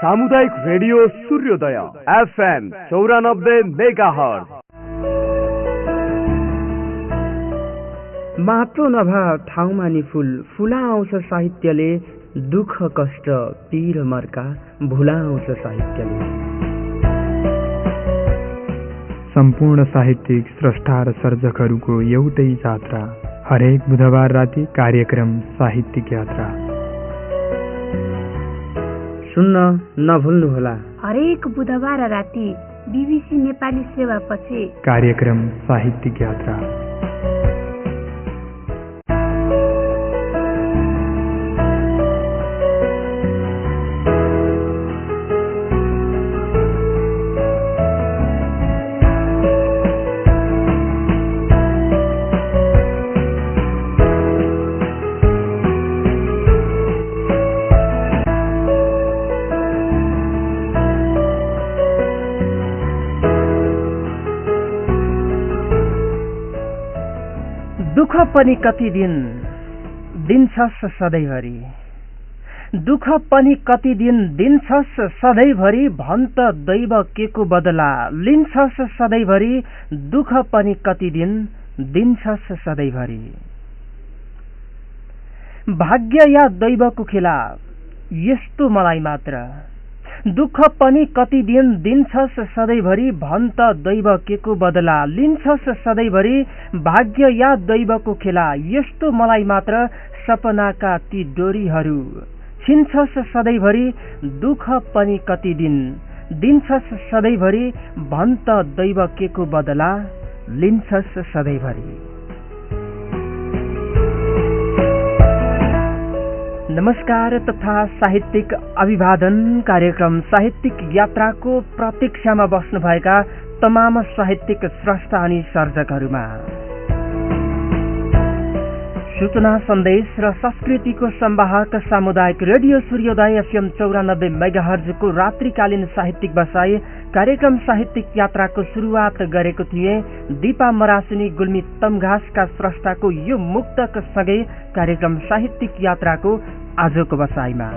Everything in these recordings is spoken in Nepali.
सामुदायिक रेडियो सूर्योदय एफएम चौरानब्बे मेगा माटो नभा ठाउँमा नि फुल फुलाउँछ साहित्यले दुःख कष्ट पीर मर्का भुलाउँछ साहित्यले। सम्पूर्ण साहित्यिक स्रष्टा र सर्जकहरूको एउटै जात्रा हरेक बुधबार राति कार्यक्रम साहित्यिक यात्रा। सुन्न नभुल्नुहोला। हरेक बुधबार राति बिबिसी नेपाली सेवा पछि कार्यक्रम साहित्यिक यात्रा। पनि कति दिन दिन्छस् सधैँभरि। दुःख पनि कति दिन दिन्छस् सधैँभरि भन्छ दैव के को बदला लिन्छस् सधैँभरि दुःख पनि कति दिन दिन्छस् सधैँभरि। भाग्य या दैवको खेला यस्तो मलाई मात्र दुःख पनि कति दिन दिन्छस् सधैँभरि? भन्छ दैव के को बदला? लिन्छस् सधैँभरि? भाग्य या दैवको खेला? यस्तो मलाई मात्र सपनाका ती डोरीहरू। छिन्छस् सधैँभरि? दुःख पनि कति दिन? दिन्छस् सधैँभरि? भन्छ दैव के को बदला? लिन्छस् सधैँभरि। नमस्कार तथा साहित्यिक अभिवादन कार्यक्रम साहित्यिक यात्राको प्रतीक्षामा बस्नुभएका तमाम साहित्यिक स्रष्टा अनि सर्जकहरूमा। सूचना सन्देश र संस्कृतिको सम्वाहक सामुदायिक रेडियो सूर्योदय एफएम चौरानब्बे मेगाहर्जको रात्रिकालीन साहित्यिक बसाई कार्यक्रम साहित्यिक यात्राको सुरुवात गरेको थिए दिपा मरासिनी गुल्मी तमघासका स्रष्टाको यो मुक्तक सँगै कार्यक्रम साहित्यिक यात्राको आजको बसाईमा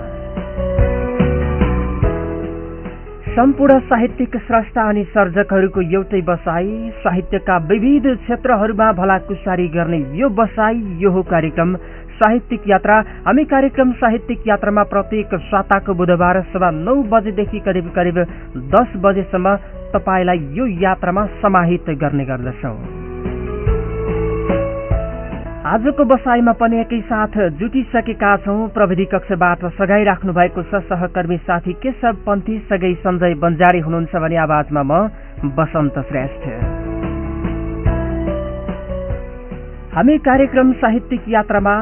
सम्पूर्ण साहित्यिक स्रष्टा अनि सर्जकहरूको एउटै बसाई साहित्यका विविध क्षेत्रहरूमा भलाकुसारी गर्ने यो बसाई यो हो कार्यक्रम साहित्यिक यात्रा। हामी कार्यक्रम साहित्यिक यात्रामा प्रत्येक साताको बुधबार सभा नौ बजेदेखि करिब करिब दस बजेसम्म तपाईँलाई यो यात्रामा समाहित गर्ने गर्दछौँ। आजको बसाइमा पनि एकैसाथ जुटिसकेका छौँ। प्रविधि कक्षबाट सघाइराख्नु भएको छ सहकर्मी साथी केशव पन्थी सगै सञ्जय बन्जारी हुनुहुन्छ भने आवाजमा म बसन्त श्रेष्ठ। हामी कार्यक्रम साहित्यिक यात्रामा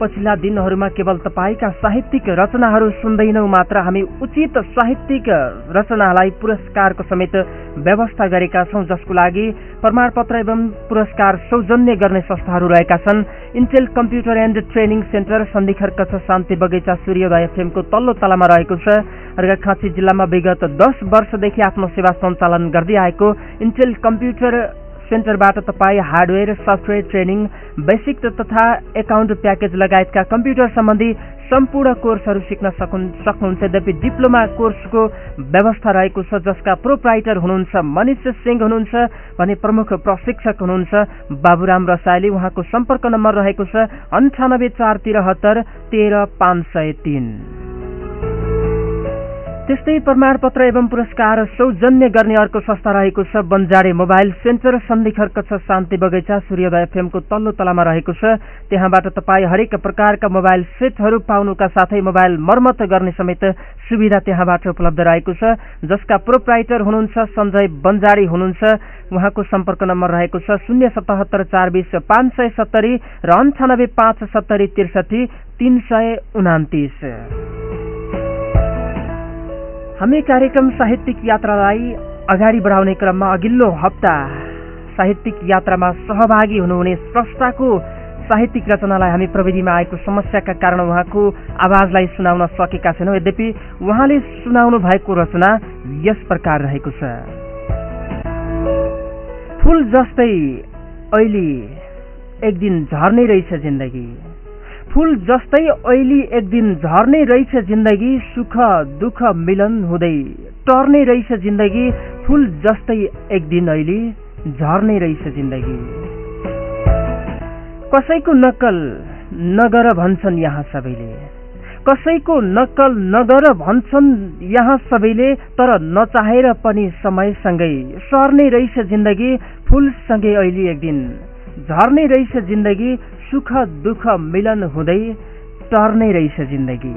पछिल्ला दिनहरूमा केवल तपाईँका साहित्यिक रचनाहरू सुन्दैनौ मात्र हामी उचित साहित्यिक रचनालाई पुरस्कारको समेत व्यवस्था गरेका छौँ जसको लागि प्रमाणपत्र एवं पुरस्कार सौजन्य गर्ने संस्थाहरू रहेका छन्। Intel computer and training centre Sandhikharka Shanti Bagaicha Suryodaya एफएमको तल्लो तलामा रहेको छ। अर्घाखाँची जिल्लामा विगत दस वर्षदेखि आफ्नो सेवा सञ्चालन गर्दै आएको इन्टेल कम्प्युटर सेन्टरबाट तपाईँ हार्डवेयर सफ्टवेयर ट्रेनिङ बेसिक तथा एकाउन्ट प्याकेज लगायतका कम्प्युटर सम्बन्धी सम्पूर्ण कोर्सहरू सिक्न सक्नुहुन्छ। यद्यपि डिप्लोमा कोर्सको व्यवस्था रहेको छ जसका प्रोप्राइटर हुनुहुन्छ मनिष सिंह हुनुहुन्छ भने प्रमुख प्रशिक्षक हुनुहुन्छ। बाबुराम रसाइली उहाँको सम्पर्क नम्बर रहेको छ अन्ठानब्बे चार तिरहत्तर तेह्र पाँच सय तिन। त्यस्तै प्रमाणपत्र एवं पुरस्कार सौजन्य गर्ने अर्को संस्था रहेको छ Banjare mobile centre. Sandhikharka Shanti Bagaicha सूर्योदय एफएमको तल्लो तलामा रहेको छ। त्यहाँबाट तपाईँ हरेक प्रकारका मोबाइल सेटहरू पाउनुका साथै मोबाइल मर्मत गर्ने समेत सुविधा त्यहाँबाट उपलब्ध रहेको छ। जसका प्रोप्राइटर हुनुहुन्छ सञ्जय बन्जारी हुनुहुन्छ। उहाँको सम्पर्क नम्बर रहेको छ शून्य सतहत्तर चार बिस पाँच सय सत्तरी र अन्ठानब्बे पाँच सत्तरी त्रिसठी तिन सय उनातिस। हामी कार्यक्रम साहित्यिक यात्रालाई अगाडि बढाउने क्रममा अघिल्लो हप्ता साहित्यिक यात्रामा सहभागी हुनुहुने स्रष्टाको साहित्यिक रचनालाई हामी प्रविधिमा आएको समस्याका कारण उहाँको आवाजलाई सुनाउन सकेका छैनौँ। यद्यपि उहाँले सुनाउनु भएको रचना यस प्रकार रहेको छ। फुल जस्तै अहिले एक दिन झर्ने रहेछ जिन्दगी। फुल जस्तै ऐली एक दिन झर्ने रहेछ जिन्दगी सुख दुःख मिलन हुँदै। टर्ने रहेछ जिन्दगी फुल जस्तै एक दिन ऐली झर्ने रहेछ जिन्दगी। कसैको नक्कल नगर भन्छन् यहाँ सबैले। कसैको नक्कल नगर भन्छन् यहाँ सबैले तर नचाहेर पनि समयसँगै सर्ने रहेछ जिन्दगी फुलसँगै अहिले एक दिन झर्ने रहेछ जिन्दगी सुख दुःख मिलन हुँदै टर्ने रहेछ जिन्दगी।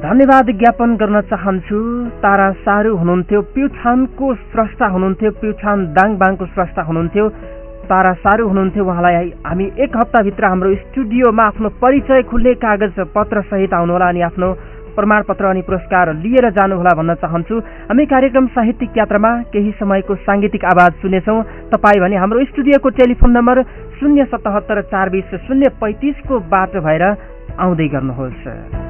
धन्यवाद ज्ञापन गर्न चाहन्छु। तारा सारू हुनुहुन्थ्यो प्युठानको स्रष्टा हुनुहुन्थ्यो प्युठान दाङबाङको स्रष्टा हुनुहुन्थ्यो। तारा सारू हुनुहुन्थ्यो उहाँलाई हामी एक हप्ताभित्र हाम्रो स्टुडियोमा आफ्नो परिचय खुल्ने कागज पत्र सहित आउनुहोला अनि आफ्नो प्रमाणपत्र अनि पुरस्कार लिएर जानुहोला भन्न चाहन्छु। हामी कार्यक्रम साहित्यिक यात्रामा केही समयको साङ्गीतिक आवाज सुनेछौँ। तपाईँ भने हाम्रो स्टुडियोको टेलिफोन नम्बर शून्य सतहत्तर चार बिस शून्य पैँतिसको बाटो भएर आउँदै गर्नुहोस्।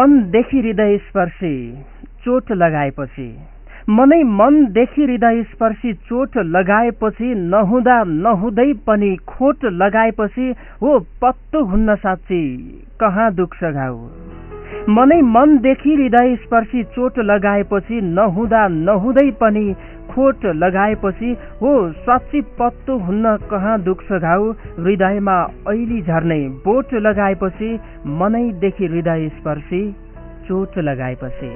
मनदेखि हृदय स्पर्शी चोट लगाएपछि। मनै मनदेखि हृदय स्पर्शी चोट लगाएपछि नहुँदा नहुँदै पनि खोट लगाएपछि हो पत्तो हुन्न साँच्ची कहाँ दुख्छ घाउ। मनै मनदेखि हृदय स्पर्शी चोट लगाएपछि नहुँदा नहुँदै पनि खोट लगाएपछि हो साँच्ची पत्तो हुन्न कहाँ दुख्छ घाउ? हृदयमा ऐली झर्ने बोट लगाएपछि मनैदेखि हृदय स्पर्शी चोट लगाएपछि।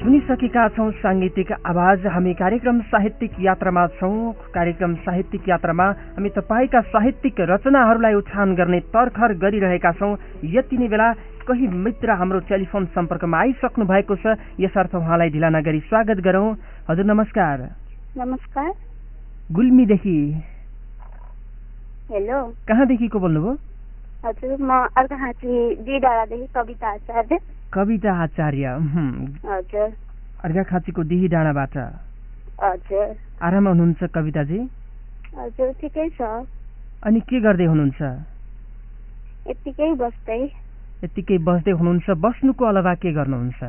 सुनिसकेका छौँ साङ्गीतिक आवाज। हामी कार्यक्रम साहित्यिक यात्रामा छौँ। कार्यक्रम साहित्यिक यात्रामा हामी तपाईँका साहित्यिक रचनाहरूलाई उठान गर्ने तर्खर गरिरहेका छौँ। यति नै बेला कही मित्र हाम्रो टेलिफोन सम्पर्कमा आइसक्नु भएको छ यसर्थ उहाँलाई ढिला नगरी स्वागत गरौँ। हजुर नमस्कार। नमस्कार। गुल्मीदेखि। हेलो। कहाँदेखिको बोल्नुभयो? हजुर म अर्घाखाँची कविता आचार्य। कविता आचार्य हजुर। अर्घाखाँचीको दिही डाँडाबाट। हजुर। आराममा हुनुहुन्छ कविताजी? हजुर ठिकै छ। अनि के गर्दै हुनुहुन्छ? यत्तिकै बस्दै। यत्तिकै बस्दै हुनुहुन्छ बस्नुको अलावा के गर्नुहुन्छ?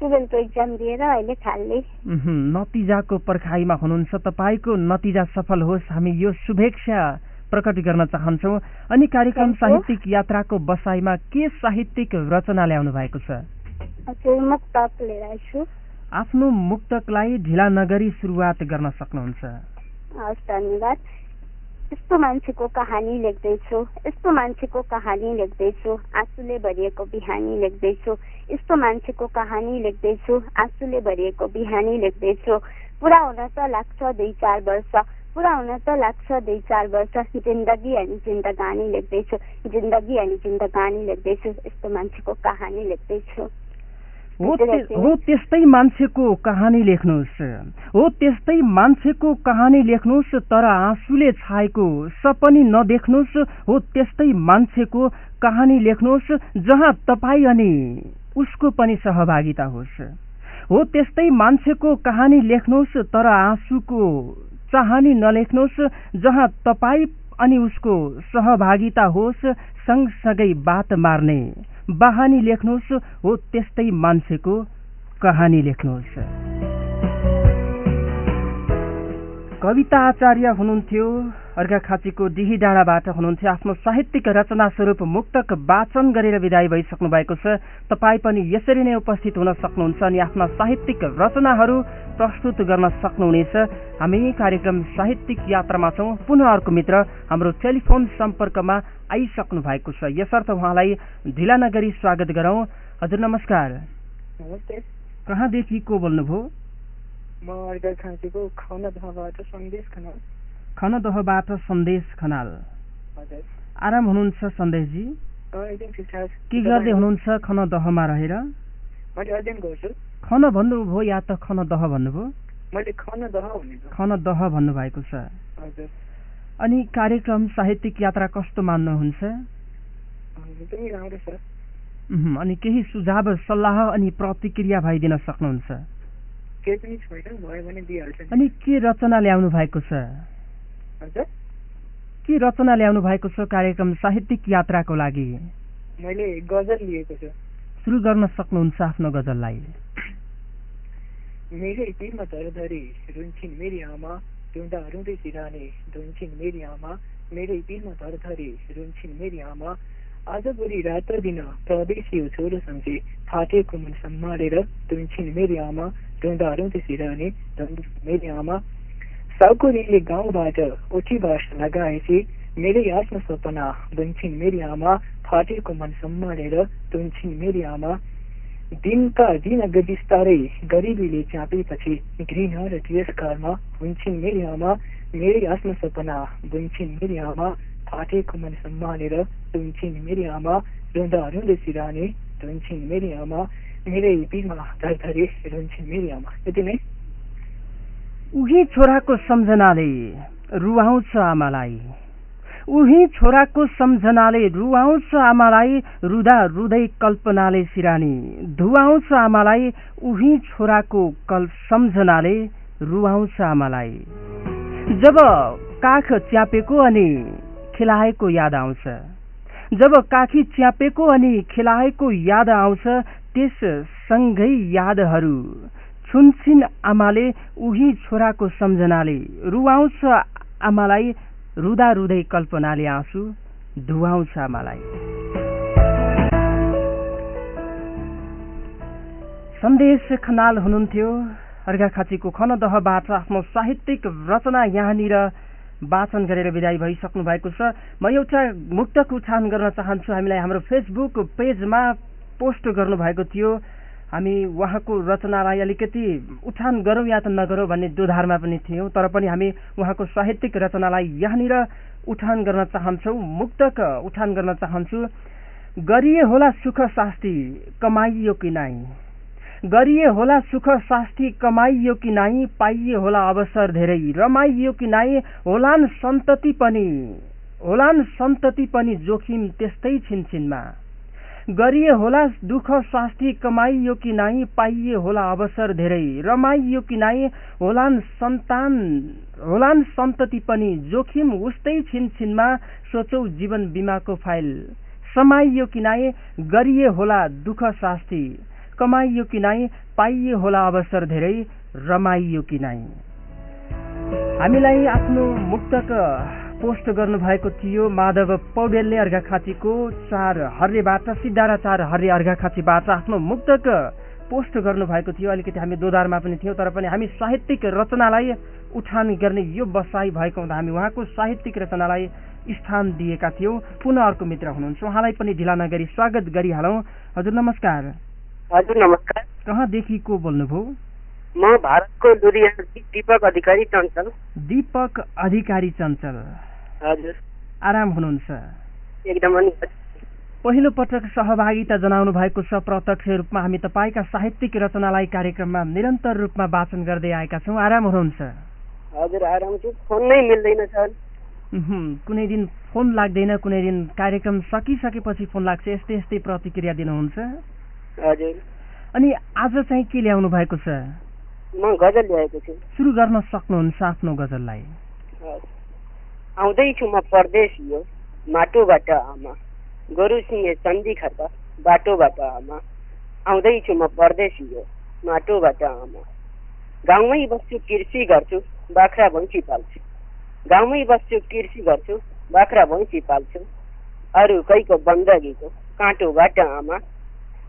टुवेल्भको इक्जाम दिएर अहिले खाली उहुँ, नतिजाको पर्खाइमा हुनुहुन्छ तपाईँको नतिजा सफल होस्। हामी यो शुभेच्छा प्रकट गर्न चाहन्छौँ। अनि कार्यक्रम. साहित्यिक यात्राको बसाइमा के साहित्यिक रचना ल्याउनु भएको छ? आफ्नो मुक्तकलाई ढिला नगरी सुरुवात गर्न सक्नुहुन्छ। धन्यवाद। यस्तो मान्छेको कहानी लेख्दैछु यस्तो मान्छेको कहानी लेख्दैछु आँसुले भरिएको बिहानी लेख्दैछु यस्तो मान्छेको कहानी लेख्दैछु आँसुले भरिएको बिहानी लेख्दैछु। पुरा हुन त लाग्छ दुई चार वर्ष पुरा हुन त लाग्छ दुई चार वर्ष जिन्दगी अनि जिन्दगानी लेख्दैछु जिन्दगी अनि जिन्दगानी लेख्दैछु यस्तो मान्छेको कहानी लेख्दैछु। हो त्यस्तै मान्छेको कहानी लेख्नुहोस्। हो त्यस्तै मान्छेको कहानी लेख्नुहोस् तर आँसुले छाएको सपनी नदेख्नुहोस्। हो त्यस्तै मान्छेको कहानी लेख्नुहोस् जहाँ तपाईँ अनि उसको पनि सहभागिता होस्। हो त्यस्तै मान्छेको कहानी लेख्नुहोस् तर आँसुको चाहनी नलेख्नुहोस् जहाँ तपाईँ अनि उसको सहभागिता होस् सँगसँगै बात मार्ने। बहानी लेख्नुहोस् हो त्यस्तै मान्छेको कहानी लेख्नुहोस्। कविता आचार्य हुनुहुन्थ्यो। अर्घाखाँचीको डिही डाँडाबाट हुनुहुन्थ्यो आफ्नो साहित्यिक रचना स्वरूप मुक्तक वाचन गरेर विदाई भइसक्नु भएको छ। तपाईँ पनि यसरी नै उपस्थित हुन सक्नुहुन्छ अनि आफ्ना साहित्यिक रचनाहरू प्रस्तुत गर्न सक्नुहुनेछ। हामी कार्यक्रम साहित्यिक यात्रामा छौँ। पुनः अर्को मित्र हाम्रो टेलिफोन सम्पर्कमा आइसक्नु भएको छ। यसर्थ उहाँलाई ढिला नगरी स्वागत गरौँ। हजुर नमस्कार। कहाँदेखि को बोल्नुभयो? म अर्घाखाँचीको खनदहबाट सन्देश खनाल। खनदहबाट सन्देश खनाल। आराम हुनुहुन्छ सन्देशजी? के गर्दै हुनुहुन्छ खनदहमा रहेर? खन भन्नुभयो या त खनदह भन्नुभयो? खनदह भन्नुभएको छ। अनि कार्यक्रम साहित्यिक यात्रा कस्तो मान्नुहुन्छ? अनि केही सुझाव सल्लाह अनि प्रतिक्रिया भइदिन सक्नुहुन्छ। अनि के रचना ल्याउनु भएको छ? के रचना ल्याउनु भएको छ कार्यक्रम साहित्यिक यात्राको लागि? मैले गजल लिएको छु। सुरु गर्न सक्नुहुन्छ आफ्नो गजललाई। मेरै पिरमा धरधरी रुन्छिन् मेरी आमा। रुँदा रुँदै सिराने धुन्छिन् मेरी आमा। मेरै पिरमा धरधरी रुन्छिन् मेरी आमा। आज भोलि रात दिन प्रवेशी छोरो सम्झे। फाटेको मन सम्हालेर धुन्छिन् मेरी आमा। रुँदा रुँदै सिराने धुन्छिन् मेरी आमा। साउकोरीले गाउँबाट उठी बास लगाएपछि मेरै आफ्नो सपना बुन्छिन् मेरी आमा फाटेको मन सम्हालेर धुन्छिन् मेरी आमा दिनका दिन बिस्तारै गरिबीले चापेपछि घृण र तिरस्कारमा हुन्छन् मेरी आमा मेरै आफ्नो सपना बुन्छन् मेरी आमा फाटेको मन सम्हालेर धुन्छन् मेरी आमा रुँदा रुँदै सिराने धुन्छन् मेरी आमा मेरै पिरमा धरधरे रुन्छन् मेरी आमा यति नै उही छोराको सम्झनाले रुवाउँछ आमालाई। उही छोराको सम्झनाले रुवाउँछ आमालाई रुदा रुदै कल्पनाले सिरानी। धुवाउँछ आमालाई उही छोराको कल सम्झनाले रुवाउँछ आमालाई। जब काख च्यापेको अनि खिलाएको याद आउँछ। जब काखी च्यापेको अनि खिलाएको याद आउँछ त्यस सँगै यादहरू छुन्छिन् आमाले उही छोराको सम्झनाले। रुवाउँछ आमालाई रुदा रुदै कल्पनाले आँसु धुवाउँछ आमालाई। सन्देश खनाल हुनुहुन्थ्यो। अर्घाखाँचीको खनदहबाट आफ्नो साहित्यिक रचना यहाँनिर वाचन गरेर विदाई भइसक्नु भएको छ। म एउटा मुक्तक उठान गर्न चाहन्छु। हामीलाई हाम्रो फेसबुक पेजमा पोस्ट गर्नुभएको थियो। हामी उहाँको रचनालाई अलिकति उठान गरौँ या त नगरौँ भन्ने दुधारमा पनि थियौँ तर पनि हामी उहाँको साहित्यिक रचनालाई यहाँनिर उठान गर्न चाहन्छौँ मुक्तक उठान गर्न चाहन्छु। गरिए होला सुख शास्ति कमाइयो कि नाइ गरिए होला सुख शास्ति कमाइयो कि नाइ पाइए होला अवसर धेरै रमाइयो कि नाइ होलान् सन्तति पनि होलान् सन्तति पनि जोखिम त्यस्तै छिनछिनमा। गरिए होला दुःख स्वास्थ्य कमाइयो कि नाइ पाइए होला अवसर धेरै। रमाइयो कि नाइ होलान् सन्तान होलान् सन्तति पनि। जोखिम उस्तै छिनछिनमा सोचौ जीवन बिमाको फाइल। समाइयो कि नाइ गरिए होला दुःख शास्ति। कमाइयो कि नाइ पाइए होला अवसर धेरै। रमाइयो कि नाइ हामीलाई आफ्नो मुक्तक पोस्ट गर्नुभएको थियो माधव पौडेलले अर्घाखाँचीको चार हर्रेबाट सिद्धारा चार हर्रे अर्घाखाँचीबाट आफ्नो मुक्तक पोस्ट गर्नुभएको थियो। अलिकति हामी दोधारमा पनि थियौँ तर पनि हामी साहित्यिक रचनालाई उठान गर्ने यो बसाइ भएको हुँदा हामी उहाँको साहित्यिक रचनालाई स्थान दिएका थियौँ। पुनः अर्को मित्र हुनुहुन्छ। उहाँलाई पनि ढिला नगरी स्वागत गरिहालौँ। हजुर नमस्कार। हजुर नमस्कार। कहाँदेखि को बोल्नुभयो? म भारतको दिपक अधिकारी चञ्चल। दीपक अधिकारी चञ्चल। हजुर। आराम हुनुहुन्छ। एकदम पहिलो पटक सहभागिता जनाउनु भएको छ प्रत्यक्ष रूपमा। हामी तपाईँका साहित्यिक रचनालाई कार्यक्रममा निरन्तर रूपमा वाचन गर्दै आएका छौँ। आराम हुनुहुन्छ? हजुर आराम छु। फोन नै मिल्दैन सर। उहुँ, कुनै दिन फोन लाग्दैन कुनै दिन कार्यक्रम सकिसकेपछि फोन लाग्छ। यस्तै यस्तै प्रतिक्रिया दिनुहुन्छ। हजुर। अनि आज चाहिँ के ल्याउनु भएको छ? म गजल ल्याएको छु। सुरु गर्न सक्नुहुन्छ आफ्नो गजललाई। आउँदैछु म परदेश यो माटोबाट आमा। गोरु सिंहे सन्धि खर्क बाटोबाट आमा। आउँदैछु म परदेश यो माटोबाट आमा। गाउँमै बस्छु कृषि गर्छु बाख्रा भैँसी पाल्छु। गाउँमै बस्छु कृषि गर्छु बाख्रा भैँसी पाल्छु। अरू कैको बन्दगीको काँटोबाट आमा।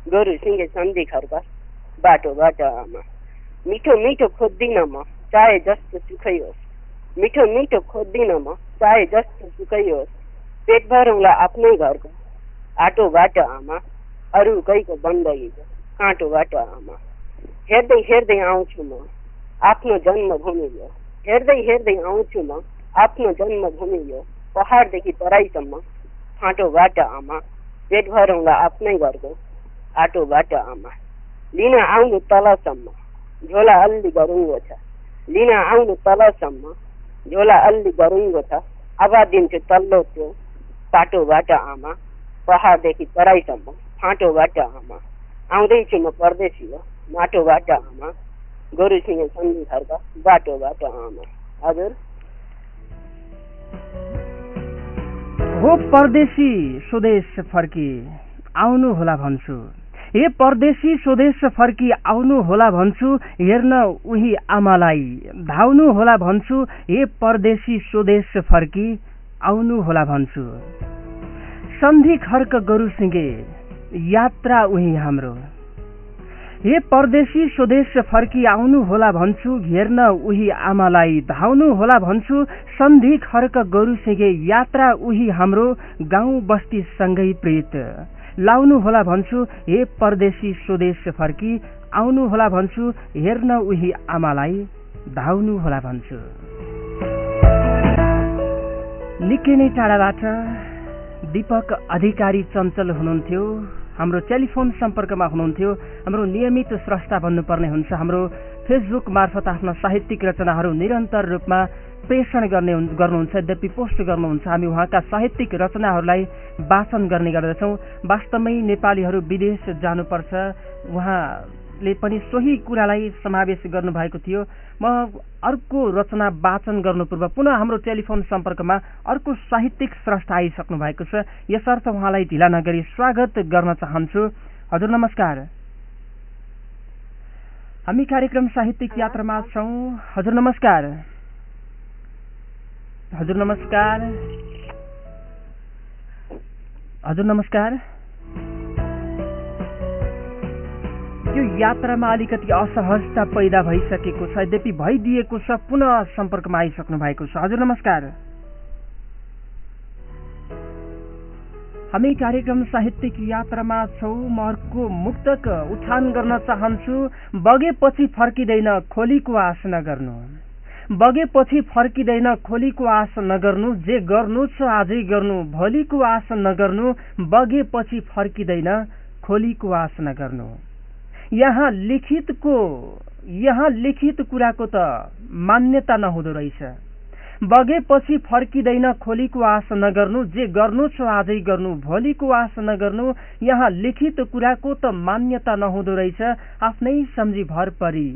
गोरु सिंहे सन्धि खर्क बाटोबाट आमा। मिठो मिठो खोज्दिनँ म चाहे जस्तो सुखै होस्। मिठो मिठो खोज्दिनँ म चाहे जस्तो सुकै होस् पेट भरौँला आफ्नै घरको आटोबाट आमा अरू कैको बन्दगीको काँटोबाट आमा हेर्दै हेर्दै आउँछु म आफ्नो जन्मभूमि यो हेर्दै हेर्दै आउँछु म आफ्नो जन्मभूमि यो पहाडदेखि तराईसम्म फाँटोबाट आमा पेट भरौँला आफ्नै घरको आटोबाट आमा लिन आउनु तलसम्म झोला अल्ली गरुङ्गो छ लिन आउनु तलसम्म झोला अल्ली गरुङ्गो छ आवाज दिन्छु तल्लो त्यो पाटोबाट आमा पहाडदेखि तराईसम्म फाँटोबाट आमा। आउँदैछु म परदेशी हो माटोबाट आमा सन्धि खर्क बाटोबाट आमा। हजुर। हो परदेशी स्वदेश फर्की आउनु होला भन्छु। हे परदेशी स्वदेश फर्की आउनु होला भन्छु हेर्न उही आमालाई। धाउनु होला भन्छु हे परदेशी स्वदेश फर्की आउनु होला भन्छु। सन्धि खर्क गरु सिँगे यात्रा उही हाम्रो। हे परदेशी स्वदेश फर्की आउनु होला भन्छु हेर्न उही आमालाई। धाउनु होला भन्छु सन्धि खर्क गरु सिँगे यात्रा उही हाम्रो गाउँ बस्ती सँगै प्रेत। होला भन्छु हे परदेशी स्वदेश फर्की आउनु होला भन्छु हेर्न उही आमालाई धाउनु होला भन्छु। निकै नै टाढाबाट दीपक अधिकारी चञ्चल हुनुहुन्थ्यो। हाम्रो टेलिफोन सम्पर्कमा हुनुहुन्थ्यो। हाम्रो नियमित स्रष्टा भन्नुपर्ने हुन्छ हाम्रो फेसबुक मार्फत आफ्ना साहित्यिक रचनाहरू निरन्तर रूपमा प्रेषण गर्ने हुन्- गर्नुहुन्छ। यद्यपि पोस्ट गर्नुहुन्छ हामी उहाँका साहित्यिक रचनाहरूलाई वाचन गर्ने गर्दछौँ। वास्तवमै नेपालीहरू विदेश जानुपर्छ। उहाँले पनि सोही कुरालाई समावेश गर्नुभएको थियो। म अर्को रचना वाचन गर्नु पूर्व पुनः हाम्रो टेलिफोन सम्पर्कमा अर्को साहित्यिक स्रष्टा आइसक्नु भएको छ। यसर्थ उहाँलाई ढिला नगरी स्वागत गर्न चाहन्छु। हजुर नमस्कार। हामी कार्यक्रम साहित्यिक यात्रामा छौँ। हजुर नमस्कार। हजुर नमस्कार। हजुर नमस्कार। यो यात्रामा अलिकति असहजता पैदा भइसकेको छ। यद्यपि भइदिएको छ पुनः सम्पर्कमा आइसक्नु भएको छ। हजुर नमस्कार। हामी कार्यक्रम साहित्यिक यात्रामा छौँ। म अर्को मुक्तक उठान गर्न चाहन्छु। बगेपछि फर्किँदैन खोलीको आश नगर्नु। बगेपछि फर्किँदैन खोलीको आश नगर्नु। जे गर्नु छ आजै गर्नु। भोलिको आश नगर्नु। बगेपछि फर्किँदैन खोलीको आश नगर्नु। यहाँ लिखितको यहाँ लिखित कुराको त मान्यता नहुँदो रहेछ। बगेपछि फर्किँदैन खोलीको आश नगर्नु जे गर्नु छ आजै गर्नु भोलिको आश नगर्नु यहाँ लिखित कुराको त मान्यता नहुँदो रहेछ। आफ्नै सम्झी भर परी।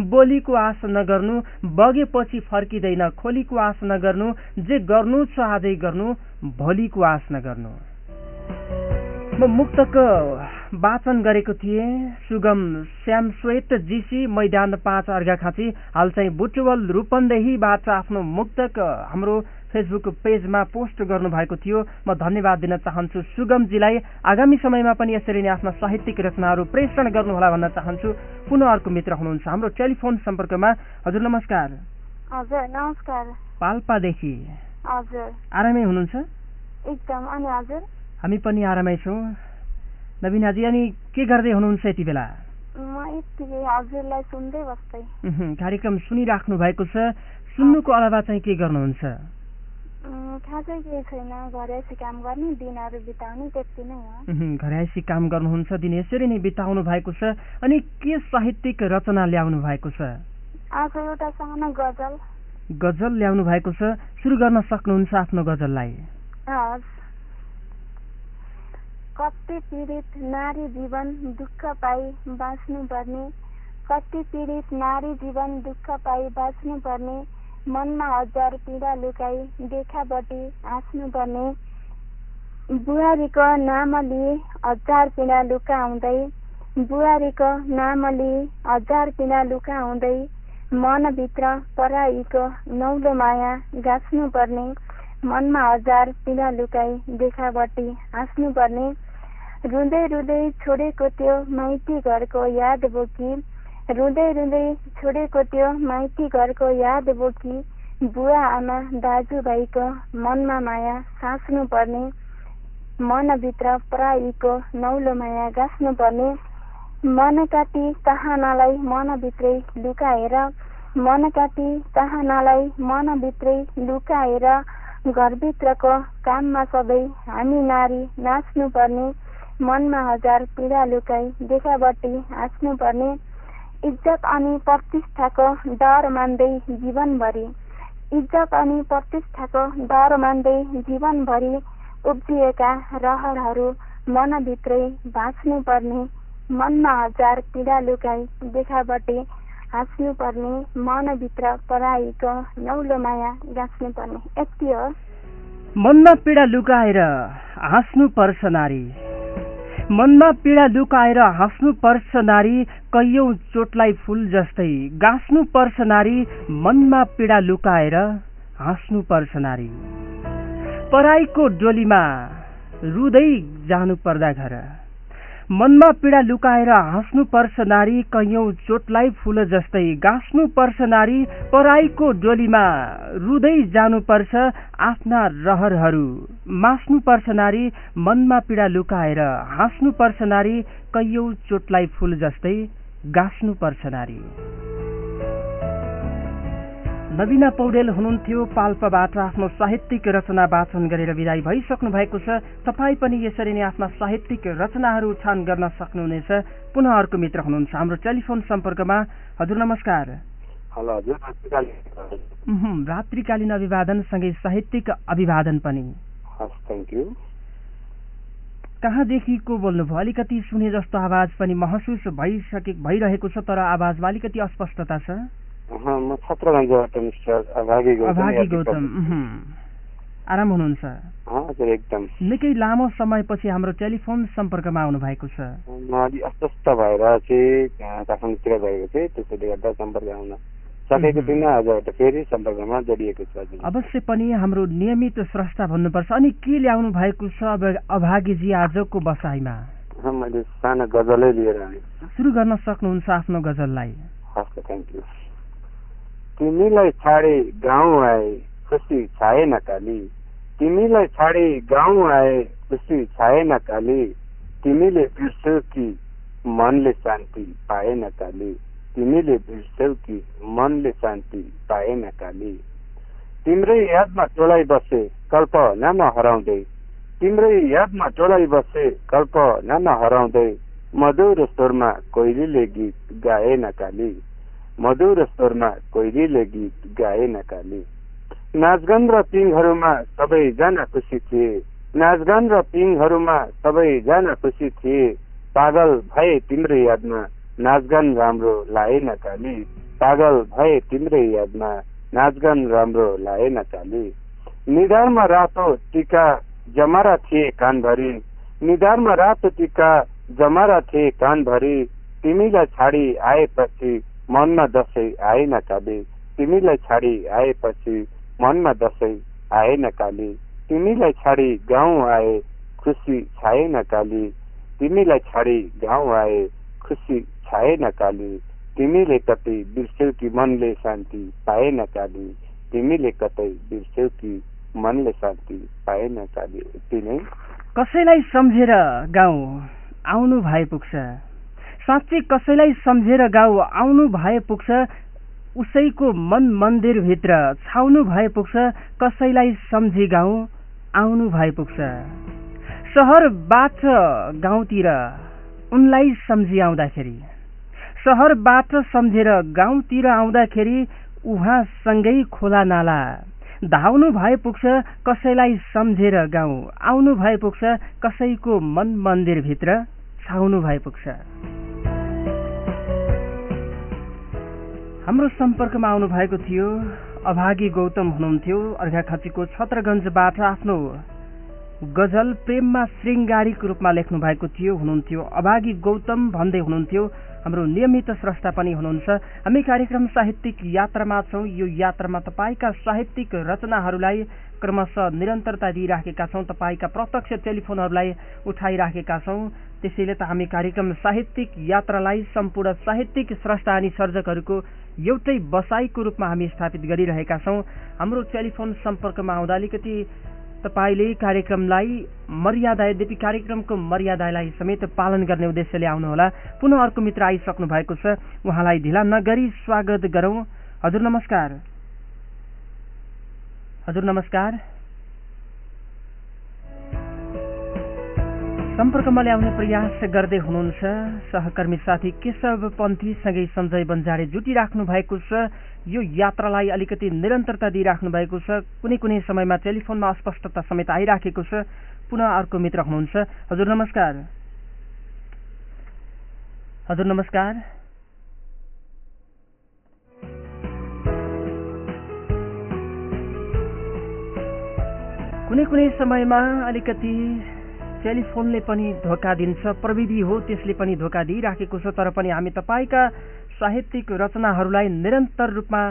बोलीको आश नगर्नु बगेपछि फर्किँदैन खोलीको आश नगर्नु जे गर्नु छ आजै गर्नु भोलिको आश नगर्नु। म मुक्तक वाचन गरेको थिएँ। सुगम श्याम श्वेत जीसी मैदान पाँच अर्घाखाँची हाल चाहिँ बुटवल रूपन्देहीबाट आफ्नो मुक्तक हाम्रो फेसबुक पेजमा पोस्ट गर्नुभएको थियो। म धन्यवाद दिन चाहन्छु सुगमजीलाई। आगामी समयमा पनि यसरी नै आफ्ना साहित्यिक रचनाहरू प्रेषण गर्नुहोला भन्न चाहन्छु। पुनः अर्को मित्र हुनुहुन्छ हाम्रो टेलिफोन सम्पर्कमा। हजुर नमस्कार। हजुर नमस्कार। पाल्पादेखि। हजुर। आरामै हुनुहुन्छ? एकदम। अनि हजुर? हामी पनि आरामै छौँ। नवीनाजी अनि के गर्दै हुनुहुन्छ यति बेला? कार्यक्रम सुनिराख्नु भएको छ। सुन्नुको अलावा चाहिँ के गर्नुहुन्छ? घरैसी काम गर्नुहुन्छ। दिन यसरी नै बिताउनु भएको छ। अनि के साहित्यिक रचना ल्याउनु भएको छ? गजल। ल्याउनु भएको छ। सुरु गर्न सक्नुहुन्छ आफ्नो गजललाई? कति पीडित नारी जीवन दुःख पाई बाँच्नु पर्ने? कति पीडित नारी जीवन दुःख पाई बाँच्नु पर्ने? मनमा हजार पीडा लुकाई देखापट्टि हाँस्नु पर्ने? बुहारीको नाम लिए हजार पीडा लुकाउँदै बुहारीको नाम लिए हजार पीडा लुकाउँदै मनभित्र पराईको नौलो माया गाँच्नु पर्ने? मनमा हजार पीडा लुकाई देखापट्टि हाँस्नु पर्ने? रुँदै रुँदै छोडेको त्यो माइती घरको याद बोकी रुँदै रुँदै छोडेको त्यो माइती घरको याद बोकी बुवा आमा दाजुभाइको मनमा माया साँच्नु पर्ने मनभित्र पराईको नौलो माया गाँच्नु पर्ने मन काटी चाहनालाई मनभित्रै लुकाएर मन काटी चाहनालाई मनभित्रै लुकाएर घरभित्रको काममा सधैँ हामी नारी नाच्नु पर्ने मनमा हजार पीडा लुकाई देखाबट्टि हाँस्नु पर्ने इज्जत अनि प्रतिष्ठाको डर मान्दै जीवनभरि। इज्जत अनि प्रतिष्ठाको डर मान्दै जीवनभरि उब्जिएका रहरहरू मनभित्रै बाँच्नु पर्ने मनमा हजार पीडा लुकाई देखाबट्टि हाँस्नु पर्ने मनभित्र पराईको नौलो माया गाँच्नु पर्ने यति हो। मनमा पीडा लुकाएर हाँस्नु पर्छ नारी। मनमा पीडा लुकाएर हाँस्नु पर्छ नारी कैयौँ चोटलाई फुल जस्तै। गाँस्नु पर्छ नारी मनमा पीडा लुकाएर हाँस्नु पर्छ नारी। पराईको डोलीमा रुँदै जानु पर्दा घर। मनमा पीडा लुकाएर हाँस्नु पर्छ नारी कैयौँ चोटलाई फुल जस्तै गाँस्नु पर्छ नारी पराईको डोलीमा रुँदै जानुपर्छ आफ्ना रहरहरू। मास्नु पर्छ नारी मनमा पीडा लुकाएर हाँस्नु पर्छ नारी कैयौँ चोटलाई फुल जस्तै गाँस्नु पर्छ नारी। नवीना पौडेल हुनुहुन्थ्यो पाल्पाबाट आफ्नो साहित्यिक रचना वाचन गरेर विदाई भइसक्नु भएको छ। तपाईँ पनि यसरी नै आफ्ना साहित्यिक रचनाहरू उछान गर्न सक्नुहुनेछ। पुनः अर्को मित्र हुनुहुन्छ हाम्रो टेलिफोन सम्पर्कमा। हजुर नमस्कार। रात्रिकालीन रात्रिकालीन अभिवादनसँगै साहित्यिक अभिवादन पनि। कहाँदेखिको बोल्नुभयो? अलिकति सुने जस्तो आवाज पनि महसुस भइसके भइरहेको छ तर आवाजमा अलिकति अस्पष्टता छ। म छत्रगञ्जबाट मिस्टर अभागी गौतम अभागी गौतम। आराम हुनुहुन्छ? हजुर एकदम। निकै लामो समयपछि हाम्रो टेलिफोन सम्पर्कमा आउनु भएको छ। म अलि अस्वस्थ भएर चाहिँ काठमाडौँतिर गएको थिएँ त्यसैले गर्दा सम्पर्क आउन सकेको। थिइनँ। आजबाट फेरि सम्पर्कमा जोडिएको छु अवश्य पनि हाम्रो नियमित स्रष्टा भन्नुपर्छ। अनि के ल्याउनु भएको छ अब अभागीजी आजको बसाइमा? मैले सानो गजलै लिएर आएको सुरु गर्न सक्नुहुन्छ आफ्नो गजललाई। हस् थ्याङ्क यू तिमीलाई छाडे गाउँ आए खुसी छाएन काली। तिमीलाई छाडे गाउँ आए खुसी छाएन काली। तिमीले बिर्स्यौ कि मनले शान्ति पाएन काली। तिमीले बिर्स्यौ कि मनले शान्ति पाएन काली। तिम्रै यादमा टोलाइ बसे कल्पनामा हराउँदै। तिम्रै यादमा टोलाइ बसे कल्पनामा हराउँदै। मधुर स्वरमा कोइलीले गीत गाएन काली। मधुर स्वरमा कोइलीले गीत गाएन काली। नाचगान र पिङहरूमा सबैजना खुसी थिए। नाचगान र पिङहरूमा सबैजना खुसी थिए। पागल भए तिम्रै यादमा नाचगान राम्रो लाएन काली। पागल भए तिम्रै यादमा नाचगान राम्रो लाएन काली। निधारमा रातो टिका जमारा थिए कानभरि। निधारमा रातो टिका जमारा थिए कानभरि। तिमीलाई छाडी आएपछि मनमा दसैँ आएन काली। तिमीलाई छाडी आएपछि मनमा दसैँ आएन काली। तिमीलाई छाडी गाउँ आए खुसी छाएन काली। तिमीलाई छाडी गाउँ आए खुसी छाएन काली। तिमीले कतै बिर्स्यौ कि मनले शान्ति पाएन काली। तिमीले कतै बिर्स्यौ कि मनले शान्ति पाएन काली। यति नै। कसैलाई सम्झेर गाउँ आउनु भए पुग्छ। साँच्चै कसैलाई सम्झेर गाउँ आउनु भए पुग्छ उसैको मन मन्दिरभित्र छाउनु भए पुग्छ कसैलाई सम्झी गाउँ आउनु भए पुग्छ। सहरबाट गाउँतिर उनलाई सम्झी आउँदाखेरि सहरबाट सम्झेर गाउँतिर आउँदाखेरि उहाँसँगै खोला नाला धाउनु भए पुग्छ कसैलाई सम्झेर गाउँ आउनु भए पुग्छ कसैको मन मन्दिरभित्र छाउनु भए पुग्छ। हाम्रो सम्पर्कमा आउनु भएको थियो। अभागी गौतम हुनुहुन्थ्यो। अर्घाखचीको छत्रगञ्जबाट आफ्नो गजल प्रेममा श्रृङ्गारिक रूपमा लेख्नु भएको थियो। हुनुहुन्थ्यो। अभागी गौतम भन्दै हुनुहुन्थ्यो। हाम्रो नियमित स्रष्टा पनि हुनुहुन्छ। हामी कार्यक्रम साहित्यिक यात्रामा छौँ। यो यात्रामा तपाईँका साहित्यिक रचनाहरूलाई क्रमशः निरन्तरता दिइराखेका छौँ। तपाईँका प्रत्यक्ष टेलिफोनहरूलाई उठाइराखेका छौँ। त्यसैले त हामी कार्यक्रम साहित्यिक यात्रालाई सम्पूर्ण साहित्यिक स्रष्टा अनि सर्जकहरूको एउटै बसाइको रूपमा हामी स्थापित गरिरहेका छौँ। हाम्रो टेलिफोन सम्पर्कमा आउँदा अलिकति तपाईँले कार्यक्रमलाई मर्यादा यद्यपि कार्यक्रमको मर्यादालाई समेत पालन गर्ने उद्देश्यले आउनुहोला। पुनः अर्को मित्र आइसक्नु भएको छ। उहाँलाई ढिला नगरी स्वागत गरौँ। हजुर नमस्कार। हजुर नमस्कार। सम्पर्कमा ल्याउने प्रयास गर्दै हुनुहुन्छ। सहकर्मी साथी केशव पन्थीसँगै सञ्जय बन्जारे जुटिराख्नु भएको छ। यो यात्रालाई अलिकति निरन्तरता दिइराख्नु भएको छ। कुनै कुनै समयमा टेलिफोनमा अस्पष्टता समेत आइराखेको छ। पुनः अर्को मित्र हुनुहुन्छ। हजुर नमस्कार। हजुर नमस्कार। कुनै कुनै समयमा अलिकति टेलिफोनले पनि धोका दिन्छ प्रविधि हो त्यसले पनि धोका दिइराखेको छ तर पनि हामी तपाईँका साहित्यिक रचनाहरूलाई निरन्तर रूपमा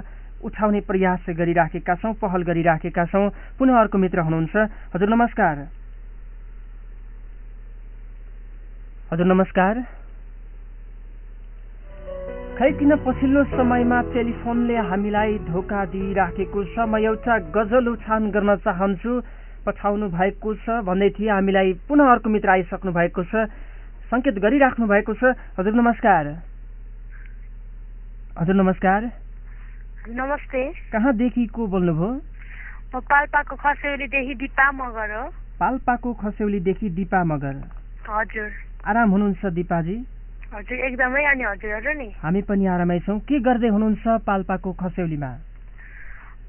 उठाउने प्रयास गरिराखेका छौँ पहल गरिराखेका छौँ। पुनः अर्को मित्र हुनुहुन्छ। हजुर नमस्कार। हजुर नमस्कार। खै किन पछिल्लो समयमा टेलिफोनले हामीलाई धोका दिइराखेको छ? म एउटा गजल उछान गर्न चाहन्छु। पठाउनु भएको छ। भन्दै थिए हामीलाई पुनः अर्को मित्र आइसक्नु भएको छ। सङ्केत गरिराख्नु भएको छ। हजुर नमस्कार। हजुर नमस्कार। नमस्ते। कहाँदेखि को बोल्नुभयो? पाल्पाको खसेउलीदेखि दिपा मगर हो। पाल्पाको खसेउलीदेखि दिपा मगर। हजुर। आराम हुनुहुन्छ दिपाजी? हजुर एकदमै अनि हजुरहरू नि। हामी पनि आरामै छौँ। के गर्दै हुनुहुन्छ पाल्पाको खसेउलीमा?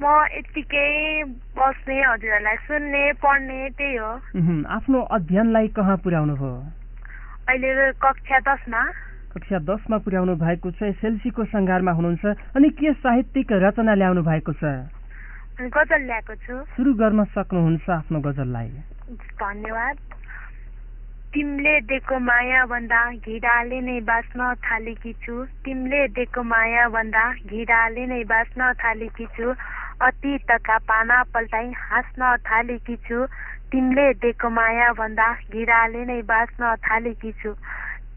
म यत्तिकै बस्ने हजुरहरूलाई सुन्ने पढ्ने त्यही हो। आफ्नो अध्ययनलाई कहाँ पुर्याउनु भयो? अहिले कक्षा दसमा। कक्षा दसमा पुर्याउनु भएको छ एसएलसीको सङ्घारमा हुनुहुन्छ अनि के साहित्यिक रचना ल्याउनु भएको छ? गजल ल्याएको छु। सुरु गर्न सक्नुहुन्छ आफ्नो गजललाई। धन्यवाद। तिमीले दिएको माया भन्दा घिडाले नै बाँच्न थालेकी छु। तिमीले दिएको माया भन्दा घिडाले नै बाँच्न थालेकी छु। अतीतका पाना पल्टाइ हाँस्न थालेकी छु। तिमीले दिएको माया भन्दा घिराले नै बाँच्न थालेकी छु।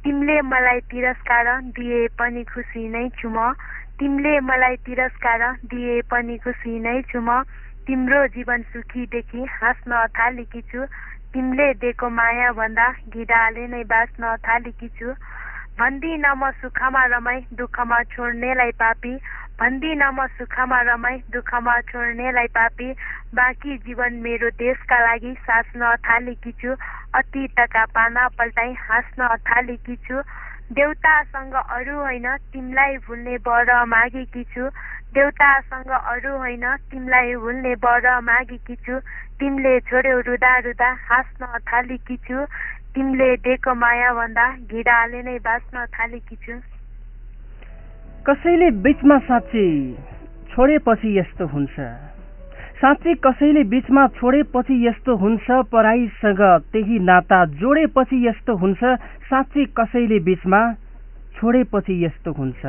तिमीले मलाई तिरस्कार दिए पनि खुसी नै छु म। तिमीले मलाई तिरस्कार दिए पनि खुसी नै छु म। तिम्रो जीवन सुखीदेखि हाँस्न थालेकी छु। तिमीले दिएको माया भन्दा घिडाले नै बाँच्न थालेकी छु। भन्दिन म सुखमा रमाई दुःखमा छोड्नेलाई पापी। भन्दिन म सुखमा रमाई दुःखमा छोड्नेलाई पापी। बाँकी जीवन मेरो देशका लागि साँच्न थालेकी छु। अतीतका पाना पल्टाई हाँस्न थालेकी छु। देउतासँग अरू होइन तिमीलाई भुल्ने वर मागेकी छु। देउतासँग अरू होइन तिमीलाई भुल्ने वर मागेकी छु। तिमीले छोड्यौ रुदा रुदा हाँस्न थालेकी छु। तिमीले दिएको माया भन्दा घिडाले नै बाँच्न थालेकी छु। कसैले बिचमा साँच्ची छोडेपछि यस्तो हुन्छ? साँच्ची कसैले बिचमा छोडेपछि यस्तो हुन्छ? पराईसँग त्यही नाता जोडेपछि यस्तो हुन्छ? साँच्ची कसैले बिचमा छोडेपछि यस्तो हुन्छ?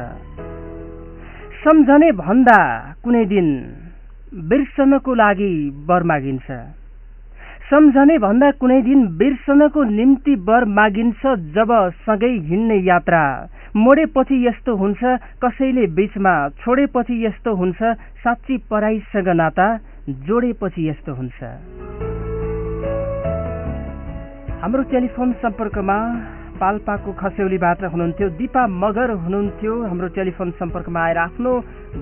सम्झने भन्दा कुनै दिन बिर्सनको लागि वर मागिन्छ। सम्झने भन्दा कुनै दिन बिर्सनको निम्ति वर मागिन्छ जब सँगै हिँड्ने यात्रा। मोडेपछि यस्तो हुन्छ कसैले बिचमा छोडेपछि यस्तो हुन्छ साँच्ची पराईसँग नाता जोडेपछि यस्तो हुन्छ। हाम्रो टेलिफोन सम्पर्कमा पाल्पाको खसेौलीबाट हुनुहुन्थ्यो। दिपा मगर हुनुहुन्थ्यो। हाम्रो टेलिफोन सम्पर्कमा आएर आफ्नो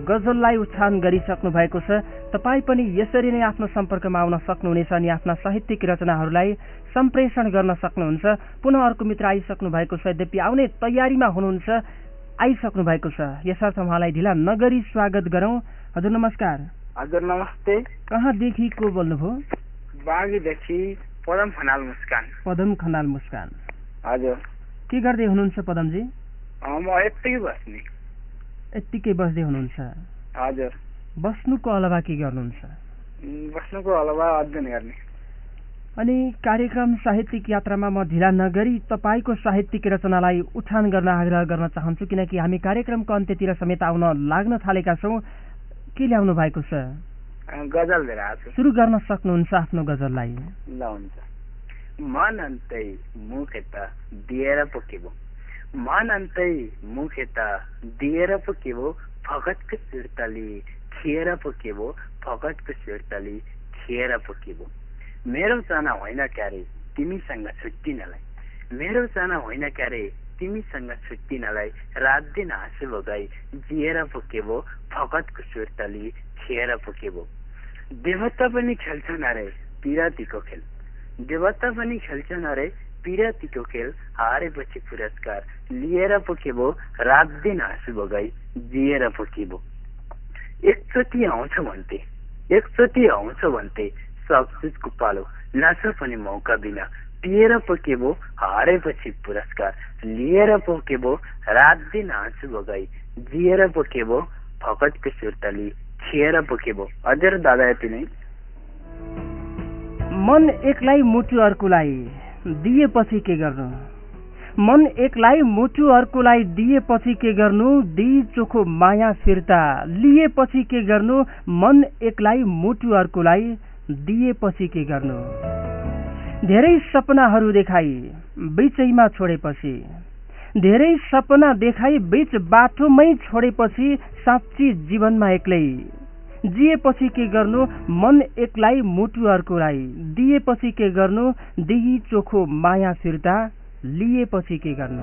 गजललाई उछान गरिसक्नु भएको छ। तपाईँ पनि यसरी नै आफ्नो सम्पर्कमा आउन सक्नुहुनेछ अनि आफ्ना साहित्यिक रचनाहरूलाई सम्प्रेषण गर्न सक्नुहुन्छ। पुनः अर्को मित्र आइसक्नु भएको छ। यद्यपि आउने तयारीमा हुनुहुन्छ। आइसक्नु भएको छ। यसर्थ उहाँलाई ढिला नगरी स्वागत गरौँ। हजुर नमस्कार। हजुर नमस्ते। कहाँदेखि को बोल्नुभयो? बागीदेखि पदम खनाल मुस्कान। पदम खनाल मुस्कान। हजुर। के गर्दै हुनुहुन्छ पदमजी? म यत्तिकै बस्ने। यत्तिकै बस्दै हुनुहुन्छ। हजुर। बस्नुको अलावा के गर्नुहुन्छ? बस्नुको अलावा अध्ययन गर्ने। अनि कार्यक्रम साहित्यिक यात्रामा म ढिला नगरी तपाईँको साहित्यिक रचनालाई उठान गर्न आग्रह गर्न चाहन्छु किनकि हामी कार्यक्रमको अन्त्यतिर समेत आउन लाग्न थालेका छौँ। के ल्याउनु भएको छ? गजल सुरु गर्न सक्नुहुन्छ आफ्नो गजललाई। ल हुन्छ। यता दिएर पो के भो मन अन्तै मुख यता दिएर पो के भो फगतको सिर्तली खिएर पो के सिर्तली खिएर पो के भो मेरो चाना होइन क्यारे तिमीसँग छुट्टिनलाई मेरो चाना होइन क्यारे तिमीसँग छुट्टिनलाई रात दिन हाँसु भोगाई जिएर पो के भो फगतको सुर्तली पो के भो देवता पनि खेल्छन् अरे पिरातीको खेल देवता पनि खेल्छन् अरे पिरातीको खेल हारेपछि पुरस्कार। लिएर पो के भो रात दिन हाँसु भोगाई जिएर पो एकचोटि आउँछ भन्थे एकचोटि आउँछ भन्थे सक्सेसको पालो नाच पनि मौका बिना पिएर पो के भो हारेपछि पुरस्कार। लिएर पो के भो रात दिन हाँसु भोगाई जिएर पो के भो फकटको सुर्तली खिएर पो हजुर दादा यति नै। मन एकलाई मुटु अर्कोलाई दिएपछि के गर्नु? मन एकलाई मुटु अर्कोलाई दिएपछि के गर्नु? दिई चोखो माया फिर्ता लिएपछि के गर्नु? मन एकलाई मुटु अर्कोलाई दिएपछि के गर्नु? धेरै सपनाहरू देखाई बिचैमा छोडेपछि। धेरै सपना देखाई बिच बाटोमै छोडेपछि साँच्ची जीवनमा एक्लै। जिएपछि के गर्नु? मन एकलाई मुटु अर्कोलाई दिएपछि के गर्नु? दिही चोखो माया फिर्ता। लिएपछि के गर्नु?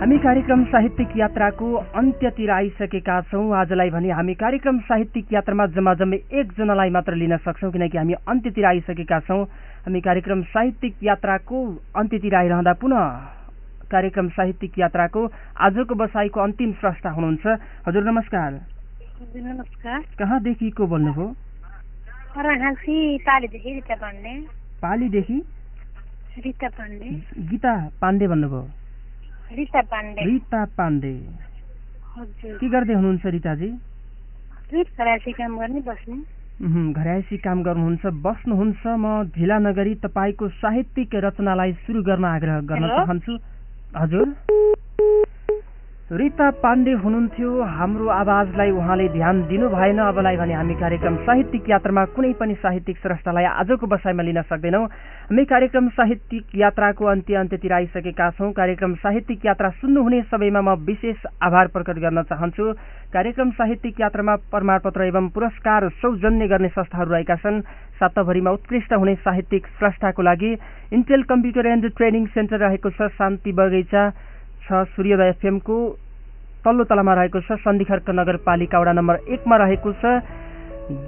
हामी कार्यक्रम साहित्यिक यात्राको अन्त्यतिर आइसकेका छौँ। आजलाई भने हामी कार्यक्रम साहित्यिक यात्रामा जम्मा जम्मै एकजनालाई मात्र लिन सक्छौँ किनकि हामी अन्त्यतिर आइसकेका छौँ। हामी कार्यक्रम साहित्यिक यात्राको अन्त्यतिर आइरहँदा पुनः कार्यक्रम साहित्यिक यात्राको आजको बसाइको अन्तिम स्रष्टा हुनुहुन्छ। हजुर नमस्कार। नमस्कार कहाँदेखि को बोल्नुभयो पालीदेखि रिता पाण्डे गीता पाण्डे भन्नुभयो रिता पाण्डे रिता पाण्डे के गर्दै हुनुहुन्छ रिताजी घरासी काम गर्ने बस्ने घरायसी काम गर्नुहुन्छ बस्नुहुन्छ म ढिला नगरी तपाईँको साहित्यिक रचनालाई सुरु गर्न आग्रह गर्न? चाहन्छु हजुर रिता पाण्डे हुनुहुन्थ्यो। हाम्रो आवाजलाई उहाँले ध्यान दिनु भएन। अबलाई भने हामी कार्यक्रम साहित्यिक यात्रामा कुनै पनि साहित्यिक स्रष्टालाई आजको बसाइमा लिन सक्दैनौँ। हामी कार्यक्रम साहित्यिक यात्राको अन्त्य अन्त्यतिर आइसकेका छौँ। कार्यक्रम साहित्यिक यात्रा सुन्नुहुने सबैमा म विशेष आभार प्रकट गर्न चाहन्छु। कार्यक्रम साहित्यिक यात्रामा प्रमाणपत्र एवं पुरस्कार सौजन्य गर्ने संस्थाहरू रहेका छन्। साताभरिमा उत्कृष्ट हुने साहित्यिक स्रष्टाको लागि Intel computer and training centre रहेको छ शान्ति बगैँचा। छ सूर्योदय एफएमको तल्लो तलामा रहेको छ सन्धिखर्क नगरपालिका वडा नम्बर एकमा रहेको छ।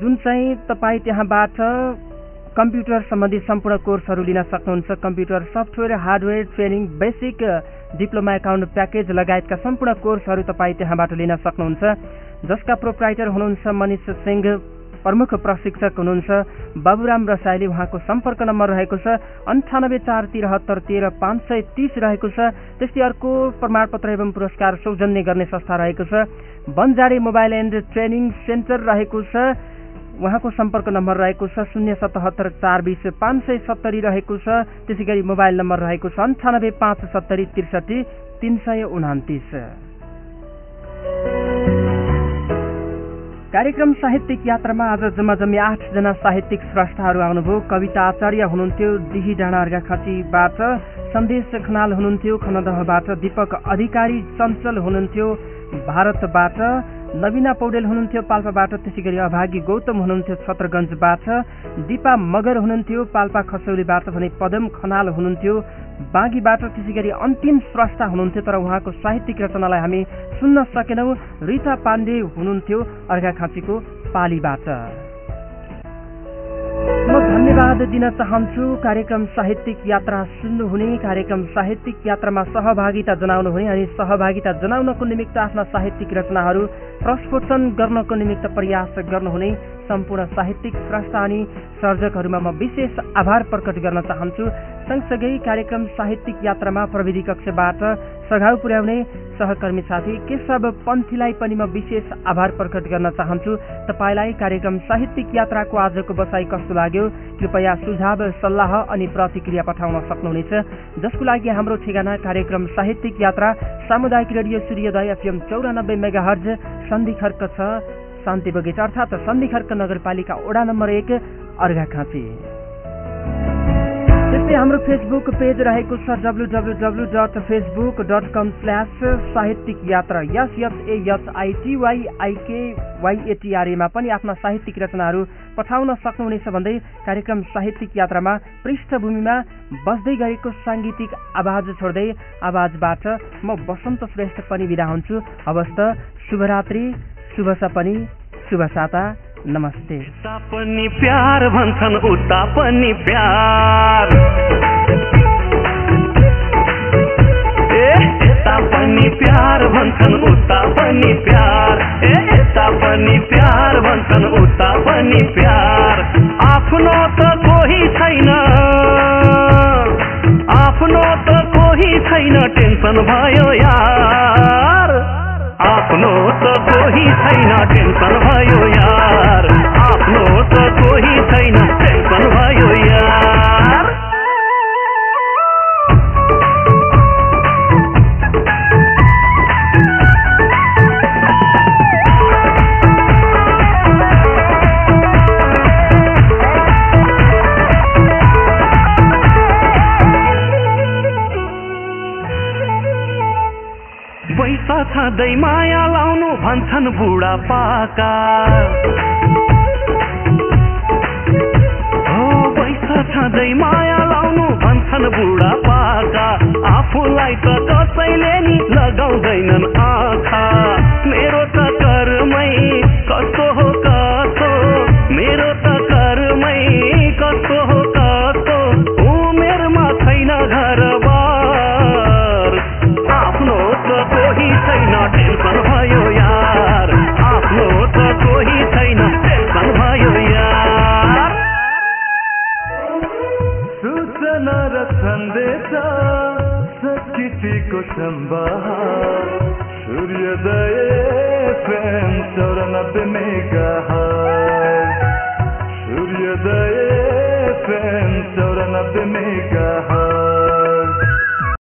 जुन चाहिँ तपाईँ त्यहाँबाट कम्प्युटर सम्बन्धी सम्पूर्ण कोर्सहरू लिन सक्नुहुन्छ computer software hardware training basic diploma account package लगायतका सम्पूर्ण कोर्सहरू तपाईँ त्यहाँबाट लिन सक्नुहुन्छ। जसका प्रोप्राइटर हुनुहुन्छ मनिष सिंह। प्रमुख प्रशिक्षक हुनुहुन्छ। बाबुराम रसाइली उहाँको सम्पर्क नम्बर रहेको छ अन्ठानब्बे चार तिहत्तर तेह्र पाँच सय तिस रहेको छ। त्यस्तै अर्को प्रमाणपत्र एवं पुरस्कार सौजन्य गर्ने संस्था रहेको छ। Banjade mobile and training centre रहेको छ। उहाँको सम्पर्क नम्बर रहेको छ शून्य सतहत्तर चार बिस पाँच सय सत्तरी रहेको छ। त्यसै गरी मोबाइल नम्बर रहेको छ अन्ठानब्बे पाँच सत्तरी त्रिसठी तिन सय उनातिस। कार्यक्रम साहित्यिक यात्रामा आज जम्मा जम्मी आठजना साहित्यिक स्रष्टाहरू आउनुभयो। कविता आचार्य हुनुहुन्थ्यो दिही डाँडा अर्घाखाँचीबाट सन्देश खनाल हुनुहुन्थ्यो खनदहबाट दीपक अधिकारी चञ्चल हुनुहुन्थ्यो भारतबाट नवीना पौडेल हुनुहुन्थ्यो पाल्पाबाट त्यसै गरी अभागी गौतम हुनुहुन्थ्यो छत्रगञ्जबाट दिपा मगर हुनुहुन्थ्यो पाल्पा खसौलीबाट भने पदम खनाल हुनुहुन्थ्यो बाँगीबाट त्यसै गरी अन्तिम स्रष्टा हुनुहुन्थ्यो तर उहाँको साहित्यिक रचनालाई हामी सुन्न सकेनौँ। रिता पाण्डे हुनुहुन्थ्यो अर्घाखाँचीको पालीबाट। धन्यवाद दिन चाहन्छु। कार्यक्रम साहित्यिक यात्रा सुन्नुहुने। कार्यक्रम साहित्यिक यात्रामा सहभागिता जनाउनुहुने अनि सहभागिता जनाउनको निमित्त आफ्ना साहित्यिक रचनाहरू प्रस्फोटन गर्नको निमित्त प्रयास गर्नुहुने। सम्पूर्ण साहित्यिक स्रष्टा अनि सर्जकहरूमा म विशेष आभार प्रकट गर्न चाहन्छु। सँगसँगै कार्यक्रम साहित्यिक यात्रामा प्रविधि कक्षबाट सघाउ पुर्याउने सहकर्मी साथी केशव पन्थीलाई पनि म विशेष आभार प्रकट गर्न चाहन्छु। तपाईँलाई कार्यक्रम साहित्यिक यात्राको आजको बसाई कस्तो लाग्यो? कृपया सुझाव सल्लाह अनि प्रतिक्रिया पठाउन सक्नुहुनेछ। जसको लागि हाम्रो ठेगाना कार्यक्रम साहित्यिक यात्रा सामुदायिक रेडियो सूर्योदय एफएम चौरानब्बे मेगा हर्ज सन्धि खर्क छ शान्ति बगैँचा अर्थात् सन्धि खर्क नगरपालिका वडा नम्बर एक अर्घाखाँची। त्यस्तै हाम्रो फेसबुक पेज रहेको छ W W W dot Facebook dot com slash साहित्यिक यात्रा यस यस ए यस आइटिवाई आइके वाइएटिआरएमा पनि आफ्ना साहित्यिक रचनाहरू पठाउन सक्नुहुनेछ भन्दै कार्यक्रम साहित्यिक यात्रामा पृष्ठभूमिमा बस्दै गरेको साङ्गीतिक आवाज छोड्दै आवाजबाट म वसन्त श्रेष्ठ पनि बिदा हुन्छु। त शुभरात्रि शुभ सपनी शुभ साता। नमस्ते। पनि प्यार भन्छन् उता पनि प्यार। यता पनि प्यार भन्छन् उता पनि प्यार। ए यता प्यार भन्छन् उता पनि प्यार। आफ्नो त कोही छैन। आफ्नो त कोही छैन। टेन्सन भयो यार। आफ्नो त कोही छैन। टेन्सन भयो यार। कोही छैन। टेन्सन भयो यार पैसा छँदै माया लाउनु भन्छन् बुढा पाका